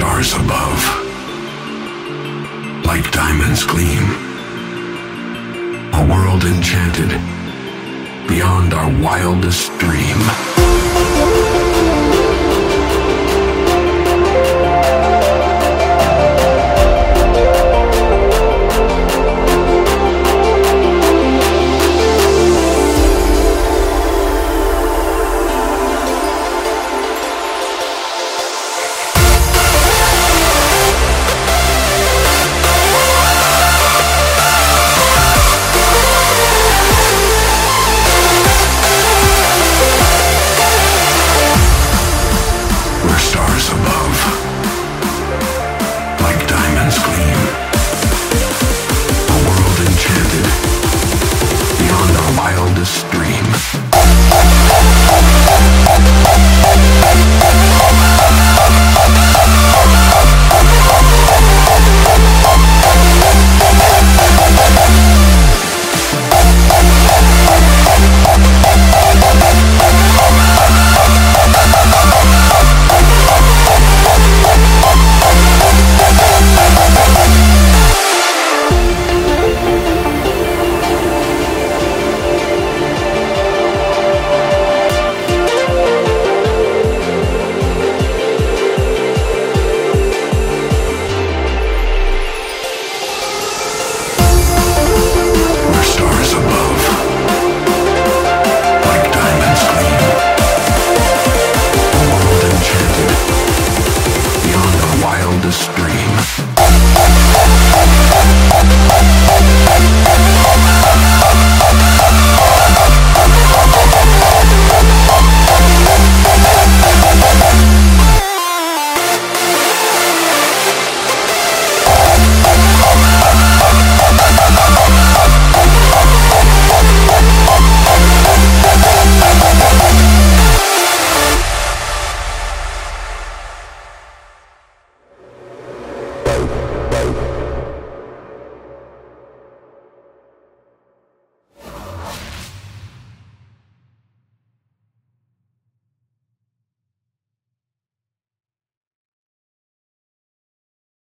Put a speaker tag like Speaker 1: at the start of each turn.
Speaker 1: stars above, like diamonds gleam. A world enchanted beyond our wildest dream.